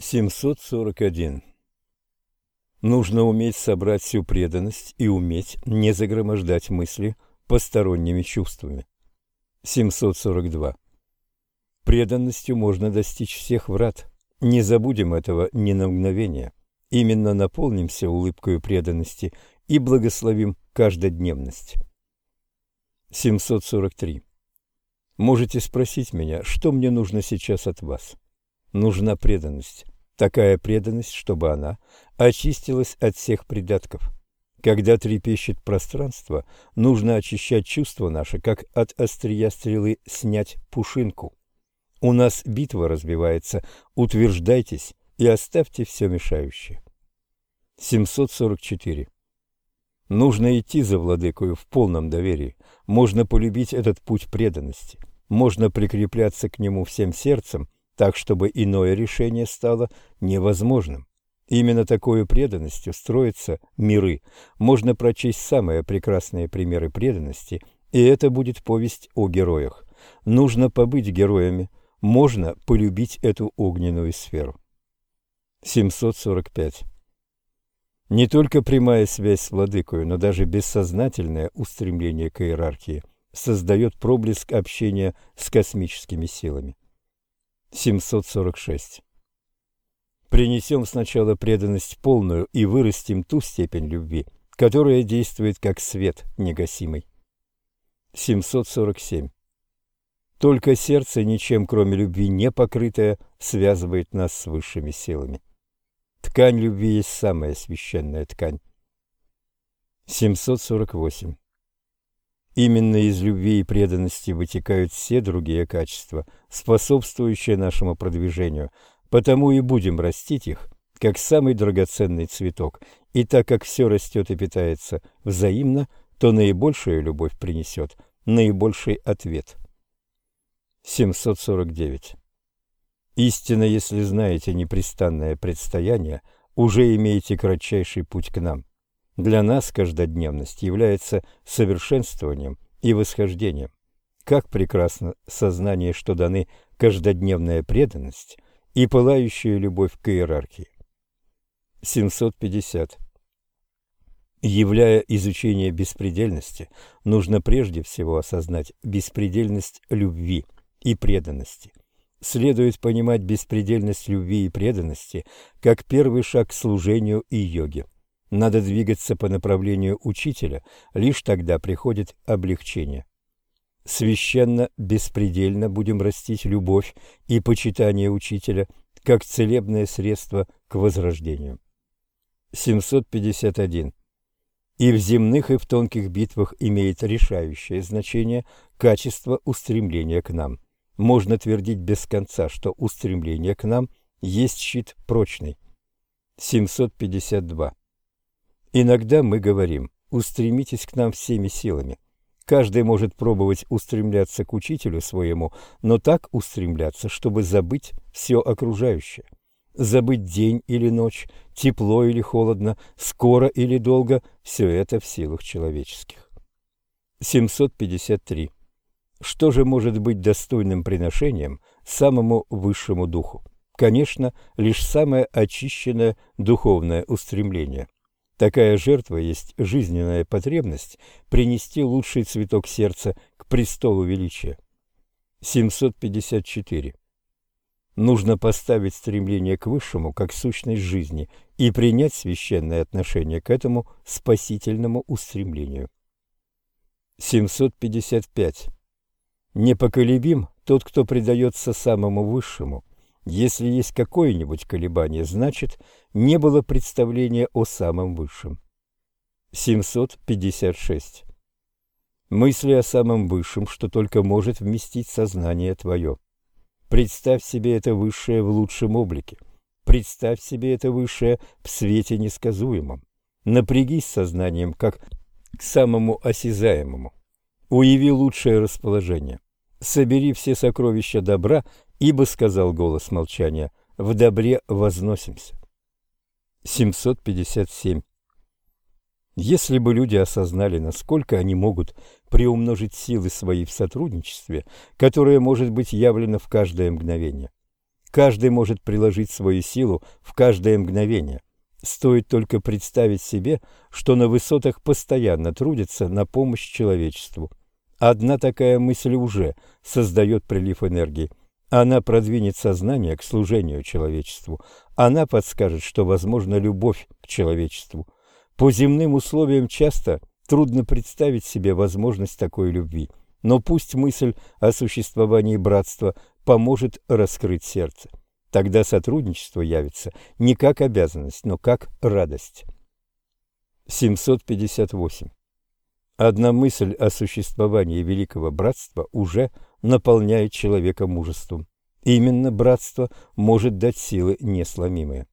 741. Нужно уметь собрать всю преданность и уметь не загромождать мысли посторонними чувствами. 742. Преданностью можно достичь всех врат. Не забудем этого ни на мгновение. Именно наполнимся улыбкой преданности и благословим каждодневность. 743. Можете спросить меня, что мне нужно сейчас от вас? Нужна преданность. Такая преданность, чтобы она очистилась от всех придатков. Когда трепещет пространство, нужно очищать чувства наши, как от острия стрелы снять пушинку. У нас битва разбивается, утверждайтесь и оставьте все мешающее. 744. Нужно идти за владыкою в полном доверии. Можно полюбить этот путь преданности. Можно прикрепляться к нему всем сердцем так чтобы иное решение стало невозможным. Именно такой преданностью строятся миры. Можно прочесть самые прекрасные примеры преданности, и это будет повесть о героях. Нужно побыть героями, можно полюбить эту огненную сферу. 745. Не только прямая связь с владыкою, но даже бессознательное устремление к иерархии создает проблеск общения с космическими силами. 746. Принесем сначала преданность полную и вырастим ту степень любви, которая действует как свет негасимый. 747. Только сердце, ничем кроме любви не покрытое, связывает нас с высшими силами. Ткань любви есть самая священная ткань. 748. Именно из любви и преданности вытекают все другие качества, способствующие нашему продвижению, потому и будем растить их, как самый драгоценный цветок, и так как все растет и питается взаимно, то наибольшая любовь принесет наибольший ответ. 749. Истинно, если знаете непрестанное предстояние, уже имеете кратчайший путь к нам. Для нас каждодневность является совершенствованием и восхождением. Как прекрасно сознание, что даны каждодневная преданность и пылающая любовь к иерархии. 750. Являя изучение беспредельности, нужно прежде всего осознать беспредельность любви и преданности. Следует понимать беспредельность любви и преданности как первый шаг к служению и йоге. Надо двигаться по направлению учителя, лишь тогда приходит облегчение. Священно, беспредельно будем растить любовь и почитание учителя как целебное средство к возрождению. 751. И в земных, и в тонких битвах имеет решающее значение качество устремления к нам. Можно твердить без конца, что устремление к нам есть щит прочный. 752. Иногда мы говорим «устремитесь к нам всеми силами». Каждый может пробовать устремляться к учителю своему, но так устремляться, чтобы забыть все окружающее. Забыть день или ночь, тепло или холодно, скоро или долго – все это в силах человеческих. 753. Что же может быть достойным приношением самому высшему духу? Конечно, лишь самое очищенное духовное устремление – Такая жертва есть жизненная потребность принести лучший цветок сердца к престолу величия. 754. Нужно поставить стремление к высшему как сущность жизни и принять священное отношение к этому спасительному устремлению. 755. Непоколебим тот, кто предается самому высшему, если есть какое-нибудь колебание, значит, не было представления о самом высшем. 756. Мысли о самом высшем, что только может вместить сознание твое. Представь себе это высшее в лучшем облике. Представь себе это высшее в свете несказуемом. Напрягись сознанием, как к самому осязаемому. Уяви лучшее расположение. Собери все сокровища добра Ибо, сказал голос молчания, в добре возносимся. 757. Если бы люди осознали, насколько они могут приумножить силы свои в сотрудничестве, которое может быть явлено в каждое мгновение, Каждый может приложить свою силу в каждое мгновение. Стоит только представить себе, что на высотах постоянно трудится на помощь человечеству. Одна такая мысль уже создает прилив энергии. Она продвинет сознание к служению человечеству. Она подскажет, что возможна любовь к человечеству. По земным условиям часто трудно представить себе возможность такой любви. Но пусть мысль о существовании братства поможет раскрыть сердце. Тогда сотрудничество явится не как обязанность, но как радость. 758. Одна мысль о существовании великого братства уже наполняет человека мужеством. Именно братство может дать силы несломимые.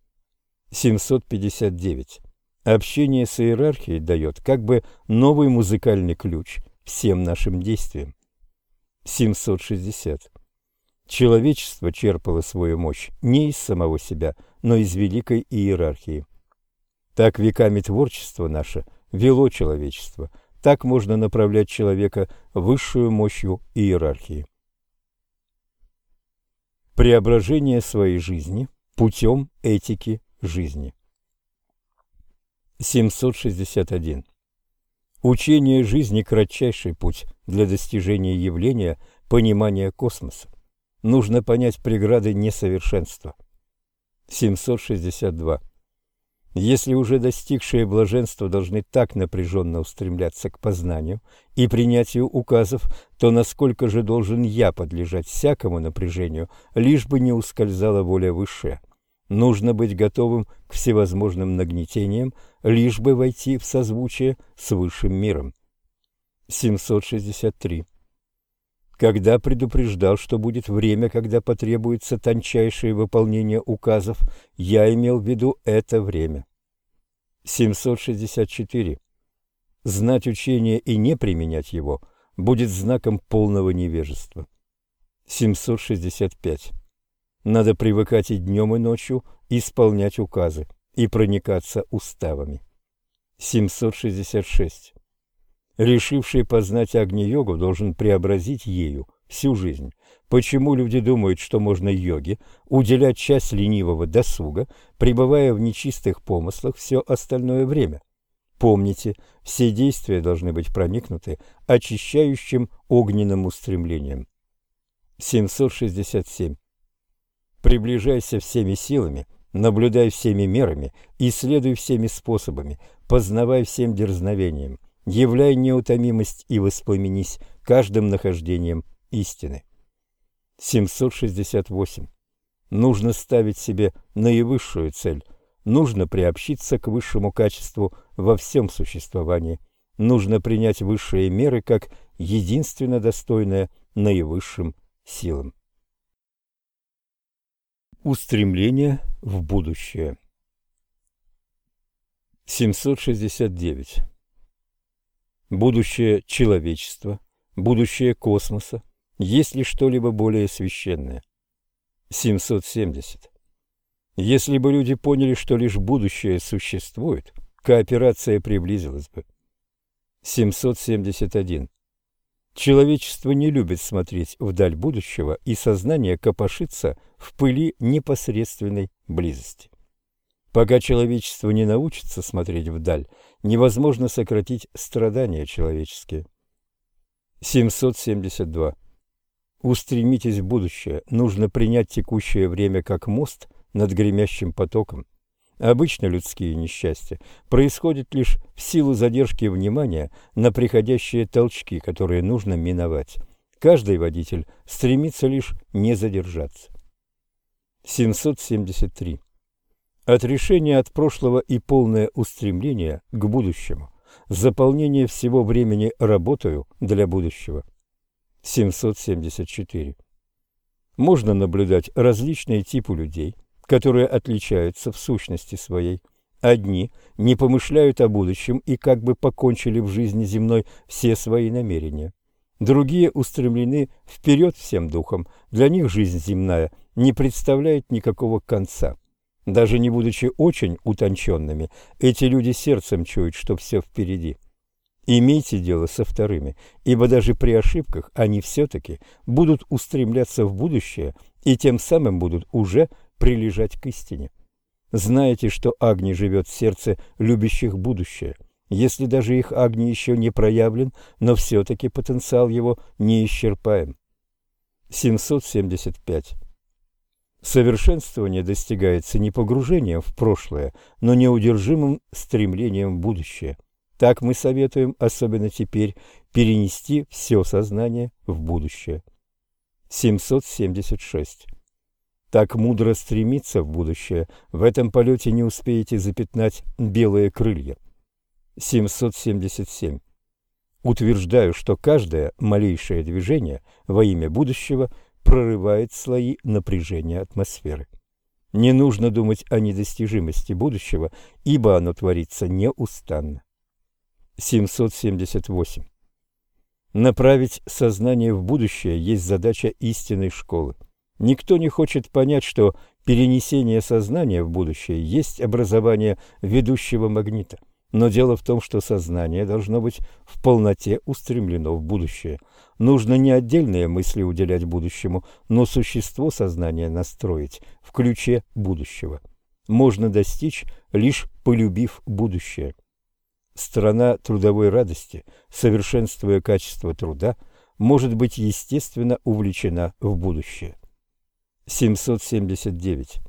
759. Общение с иерархией дает как бы новый музыкальный ключ всем нашим действиям. 760. Человечество черпало свою мощь не из самого себя, но из великой иерархии. Так веками творчество наше вело человечество, так можно направлять человека высшую мощью иерархии. Преображение своей жизни путем этики жизни. 761. Учение жизни – кратчайший путь для достижения явления понимания космоса нужно понять преграды несовершенства. 762. Если уже достигшие блаженства должны так напряженно устремляться к познанию и принятию указов, то насколько же должен я подлежать всякому напряжению, лишь бы не ускользала воля высшая? Нужно быть готовым к всевозможным нагнетениям, лишь бы войти в созвучие с высшим миром. 763 когда предупреждал, что будет время, когда потребуется тончайшее выполнение указов, я имел в виду это время. 764. Знать учение и не применять его будет знаком полного невежества. 765. Надо привыкать и днем, и ночью исполнять указы и проникаться уставами. 766. Решивший познать Агни-йогу должен преобразить ею всю жизнь. Почему люди думают, что можно йоге уделять часть ленивого досуга, пребывая в нечистых помыслах все остальное время? Помните, все действия должны быть проникнуты очищающим огненным устремлением. 767. Приближайся всеми силами, наблюдай всеми мерами, исследуй всеми способами, познавай всем дерзновением – являй неутомимость и воспламенись каждым нахождением истины. 768. Нужно ставить себе наивысшую цель. Нужно приобщиться к высшему качеству во всем существовании. Нужно принять высшие меры как единственно достойное наивысшим силам. Устремление в будущее 769 будущее человечества, будущее космоса, есть ли что-либо более священное? 770. Если бы люди поняли, что лишь будущее существует, кооперация приблизилась бы. 771. Человечество не любит смотреть вдаль будущего, и сознание копошится в пыли непосредственной близости. Пока человечество не научится смотреть вдаль, невозможно сократить страдания человеческие. 772. Устремитесь в будущее. Нужно принять текущее время как мост над гремящим потоком. Обычно людские несчастья происходят лишь в силу задержки внимания на приходящие толчки, которые нужно миновать. Каждый водитель стремится лишь не задержаться. 773. Отрешение от прошлого и полное устремление к будущему. Заполнение всего времени работаю для будущего. 774. Можно наблюдать различные типы людей, которые отличаются в сущности своей. Одни не помышляют о будущем и как бы покончили в жизни земной все свои намерения. Другие устремлены вперед всем духом. Для них жизнь земная не представляет никакого конца. Даже не будучи очень утонченными, эти люди сердцем чуют, что все впереди. Имейте дело со вторыми, ибо даже при ошибках они все-таки будут устремляться в будущее и тем самым будут уже прилежать к истине. Знаете, что Агни живет в сердце любящих будущее. Если даже их Агни еще не проявлен, но все-таки потенциал его не исчерпаем. 775. Совершенствование достигается не погружением в прошлое, но неудержимым стремлением в будущее. Так мы советуем, особенно теперь, перенести все сознание в будущее. 776. Так мудро стремиться в будущее, в этом полете не успеете запятнать белые крылья. 777. Утверждаю, что каждое малейшее движение во имя будущего прорывает слои напряжения атмосферы. Не нужно думать о недостижимости будущего, ибо оно творится неустанно. 778. Направить сознание в будущее есть задача истинной школы. Никто не хочет понять, что перенесение сознания в будущее есть образование ведущего магнита. Но дело в том, что сознание должно быть в полноте устремлено в будущее. Нужно не отдельные мысли уделять будущему, но существо сознания настроить в ключе будущего. Можно достичь, лишь полюбив будущее. Страна трудовой радости, совершенствуя качество труда, может быть естественно увлечена в будущее. 779.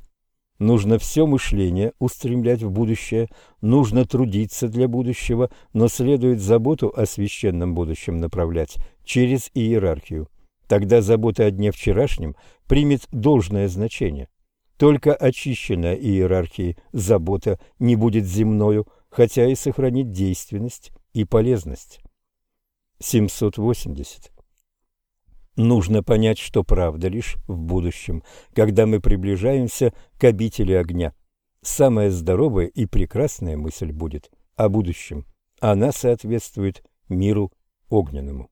Нужно все мышление устремлять в будущее, нужно трудиться для будущего, но следует заботу о священном будущем направлять через иерархию. Тогда забота о дне вчерашнем примет должное значение. Только очищенная иерархией забота не будет земною, хотя и сохранит действенность и полезность. 780. Нужно понять, что правда лишь в будущем, когда мы приближаемся к обители огня. Самая здоровая и прекрасная мысль будет о будущем. Она соответствует миру огненному.